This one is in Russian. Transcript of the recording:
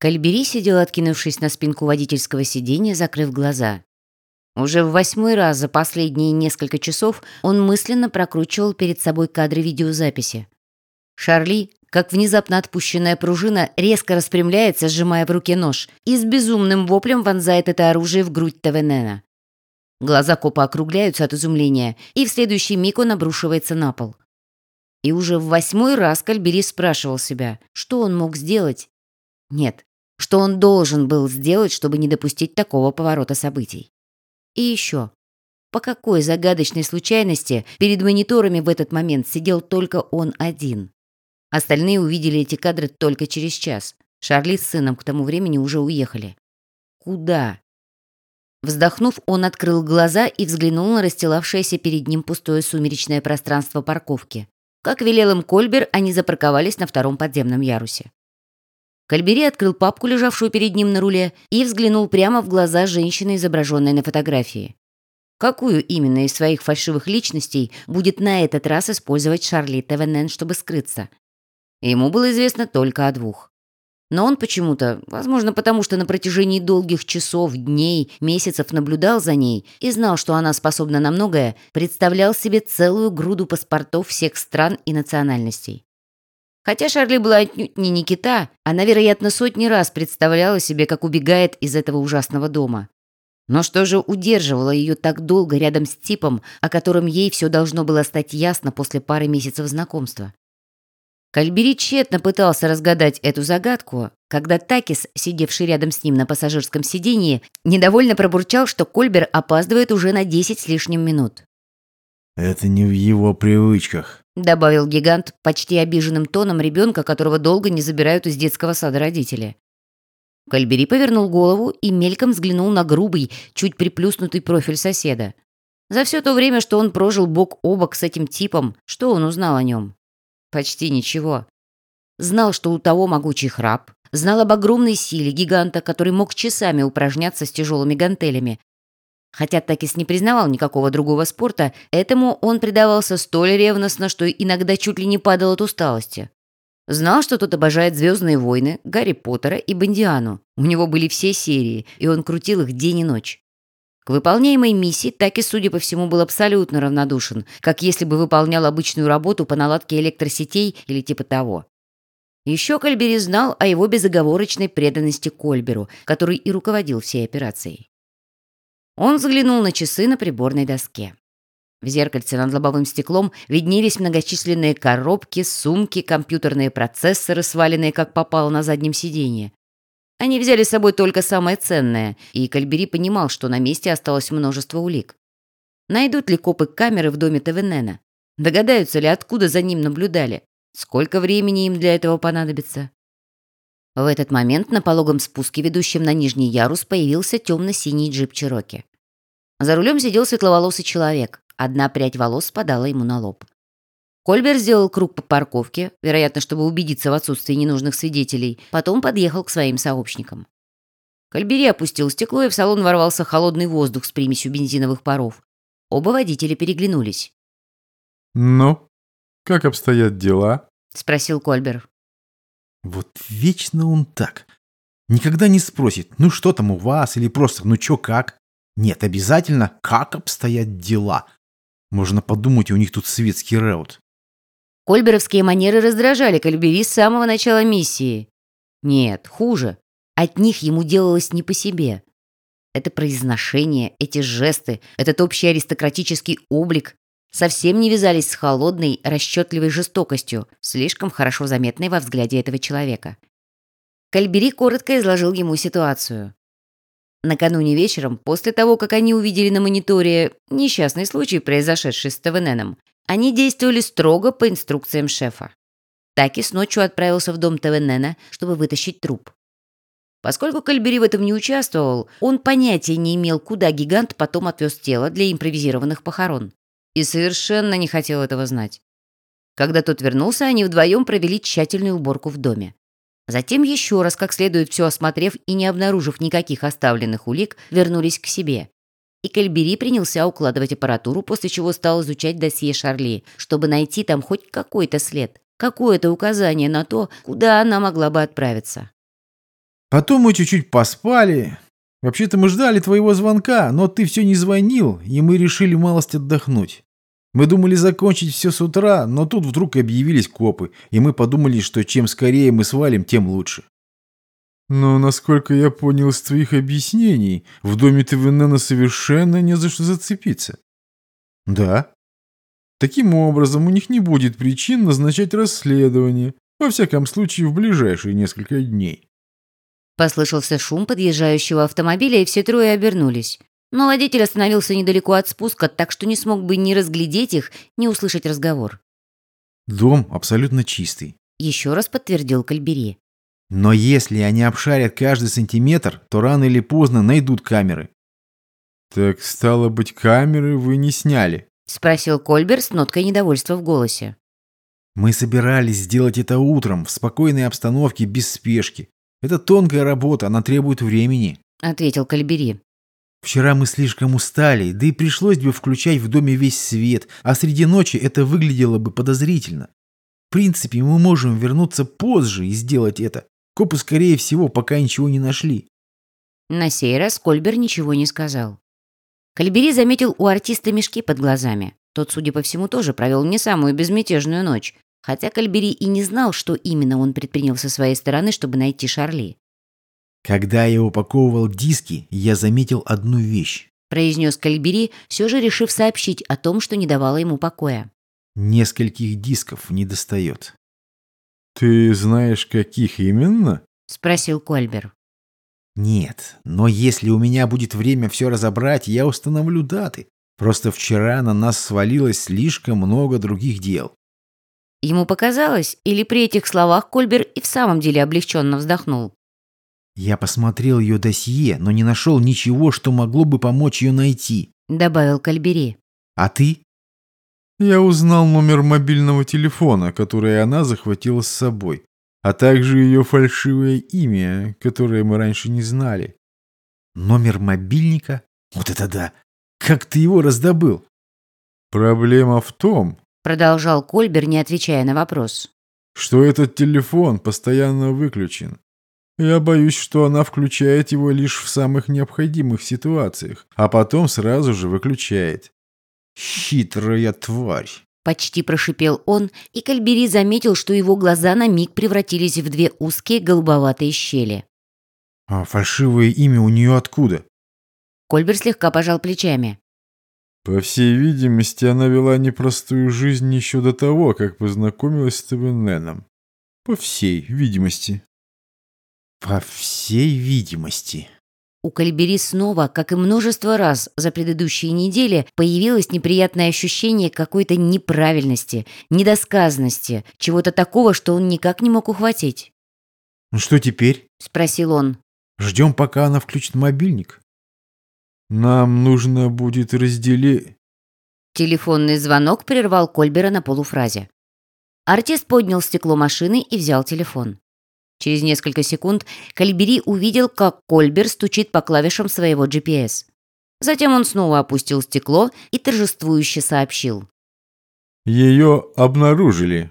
Кальбери сидел, откинувшись на спинку водительского сиденья, закрыв глаза. Уже в восьмой раз за последние несколько часов он мысленно прокручивал перед собой кадры видеозаписи. Шарли, как внезапно отпущенная пружина, резко распрямляется, сжимая в руке нож, и с безумным воплем вонзает это оружие в грудь Тавенена. Глаза копа округляются от изумления, и в следующий миг он обрушивается на пол. И уже в восьмой раз Кальбери спрашивал себя, что он мог сделать. Нет, что он должен был сделать, чтобы не допустить такого поворота событий. И еще. По какой загадочной случайности перед мониторами в этот момент сидел только он один? Остальные увидели эти кадры только через час. Шарли с сыном к тому времени уже уехали. Куда? Вздохнув, он открыл глаза и взглянул на расстилавшееся перед ним пустое сумеречное пространство парковки. Как велел им Кольбер, они запарковались на втором подземном ярусе. Кальбери открыл папку, лежавшую перед ним на руле, и взглянул прямо в глаза женщины, изображенной на фотографии. Какую именно из своих фальшивых личностей будет на этот раз использовать Шарли Тевенен, чтобы скрыться? Ему было известно только о двух. Но он почему-то, возможно, потому что на протяжении долгих часов, дней, месяцев наблюдал за ней и знал, что она способна на многое, представлял себе целую груду паспортов всех стран и национальностей. Хотя Шарли была отнюдь не Никита, она, вероятно, сотни раз представляла себе, как убегает из этого ужасного дома. Но что же удерживало ее так долго рядом с типом, о котором ей все должно было стать ясно после пары месяцев знакомства? Кальбери тщетно пытался разгадать эту загадку, когда Такис, сидевший рядом с ним на пассажирском сидении, недовольно пробурчал, что Кольбер опаздывает уже на 10 с лишним минут. «Это не в его привычках», — добавил гигант почти обиженным тоном ребенка, которого долго не забирают из детского сада родители. Кальбери повернул голову и мельком взглянул на грубый, чуть приплюснутый профиль соседа. За все то время, что он прожил бок о бок с этим типом, что он узнал о нем? Почти ничего. Знал, что у того могучий храп, знал об огромной силе гиганта, который мог часами упражняться с тяжелыми гантелями, Хотя Такис не признавал никакого другого спорта, этому он предавался столь ревностно, что иногда чуть ли не падал от усталости. Знал, что тот обожает «Звездные войны», «Гарри Поттера» и «Бондиану». У него были все серии, и он крутил их день и ночь. К выполняемой миссии Такис, судя по всему, был абсолютно равнодушен, как если бы выполнял обычную работу по наладке электросетей или типа того. Еще Кольбери знал о его безоговорочной преданности Кольберу, который и руководил всей операцией. Он взглянул на часы на приборной доске. В зеркальце над лобовым стеклом виднелись многочисленные коробки, сумки, компьютерные процессоры, сваленные как попало на заднем сиденье. Они взяли с собой только самое ценное, и Кальбери понимал, что на месте осталось множество улик. Найдут ли копы камеры в доме Тавенена? Догадаются ли, откуда за ним наблюдали? Сколько времени им для этого понадобится? В этот момент на пологом спуске, ведущем на нижний ярус, появился темно-синий джип Чироки. За рулем сидел светловолосый человек. Одна прядь волос спадала ему на лоб. Кольбер сделал круг по парковке, вероятно, чтобы убедиться в отсутствии ненужных свидетелей, потом подъехал к своим сообщникам. Кольбери опустил стекло, и в салон ворвался холодный воздух с примесью бензиновых паров. Оба водителя переглянулись. «Ну, как обстоят дела?» — спросил Кольбер. «Вот вечно он так. Никогда не спросит, ну что там у вас, или просто, ну чё как?» Нет, обязательно, как обстоят дела. Можно подумать, у них тут светский реут. Кольберовские манеры раздражали Кальбери с самого начала миссии. Нет, хуже. От них ему делалось не по себе. Это произношение, эти жесты, этот общий аристократический облик совсем не вязались с холодной, расчетливой жестокостью, слишком хорошо заметной во взгляде этого человека. Кальбери коротко изложил ему ситуацию. Накануне вечером, после того, как они увидели на мониторе несчастный случай, произошедший с ТВННом, они действовали строго по инструкциям шефа. Такис ночью отправился в дом ТВННа, чтобы вытащить труп. Поскольку Кальбери в этом не участвовал, он понятия не имел, куда гигант потом отвез тело для импровизированных похорон. И совершенно не хотел этого знать. Когда тот вернулся, они вдвоем провели тщательную уборку в доме. Затем еще раз, как следует все осмотрев и не обнаружив никаких оставленных улик, вернулись к себе. И Кальбери принялся укладывать аппаратуру, после чего стал изучать досье Шарли, чтобы найти там хоть какой-то след, какое-то указание на то, куда она могла бы отправиться. Потом мы чуть-чуть поспали. Вообще-то мы ждали твоего звонка, но ты все не звонил, и мы решили малость отдохнуть. Мы думали закончить все с утра, но тут вдруг объявились копы, и мы подумали, что чем скорее мы свалим, тем лучше. Но, насколько я понял из твоих объяснений, в доме ТВН совершенно не за что зацепиться. Да. Таким образом, у них не будет причин назначать расследование, во всяком случае, в ближайшие несколько дней. Послышался шум подъезжающего автомобиля, и все трое обернулись. Но водитель остановился недалеко от спуска, так что не смог бы ни разглядеть их, ни услышать разговор. Дом абсолютно чистый. Еще раз подтвердил Кальбери. Но если они обшарят каждый сантиметр, то рано или поздно найдут камеры. Так стало быть, камеры вы не сняли? Спросил Кольбер с ноткой недовольства в голосе. Мы собирались сделать это утром, в спокойной обстановке, без спешки. Это тонкая работа, она требует времени. Ответил Кальбери. Вчера мы слишком устали, да и пришлось бы включать в доме весь свет, а среди ночи это выглядело бы подозрительно. В принципе, мы можем вернуться позже и сделать это. Копы, скорее всего, пока ничего не нашли. На сей раз Кольбер ничего не сказал. Кальбери заметил у артиста мешки под глазами. Тот, судя по всему, тоже провел не самую безмятежную ночь, хотя Кальбери и не знал, что именно он предпринял со своей стороны, чтобы найти Шарли. Когда я упаковывал диски, я заметил одну вещь. Произнес Кальбери, все же решив сообщить о том, что не давало ему покоя. Нескольких дисков не достает. Ты знаешь, каких именно? Спросил Кольбер. Нет, но если у меня будет время все разобрать, я установлю даты. Просто вчера на нас свалилось слишком много других дел. Ему показалось, или при этих словах Кольбер и в самом деле облегченно вздохнул. Я посмотрел ее досье, но не нашел ничего, что могло бы помочь ее найти. Добавил Кальбери. А ты? Я узнал номер мобильного телефона, который она захватила с собой, а также ее фальшивое имя, которое мы раньше не знали. Номер мобильника? Вот это да! Как ты его раздобыл? Проблема в том, Продолжал Кольбер, не отвечая на вопрос. что этот телефон постоянно выключен. Я боюсь, что она включает его лишь в самых необходимых ситуациях, а потом сразу же выключает. Хитрая тварь. Почти прошипел он, и Кальбери заметил, что его глаза на миг превратились в две узкие голубоватые щели. А фальшивое имя у нее откуда? Кольбер слегка пожал плечами. По всей видимости, она вела непростую жизнь еще до того, как познакомилась с ТВНеном. По всей видимости. По всей видимости. У Кальбери снова, как и множество раз за предыдущие недели, появилось неприятное ощущение какой-то неправильности, недосказанности, чего-то такого, что он никак не мог ухватить. Ну что теперь? — спросил он. Ждем, пока она включит мобильник. Нам нужно будет разделить... Телефонный звонок прервал Кольбера на полуфразе. Артист поднял стекло машины и взял телефон. Через несколько секунд Кальбери увидел, как Кольбер стучит по клавишам своего GPS. Затем он снова опустил стекло и торжествующе сообщил. Ее обнаружили.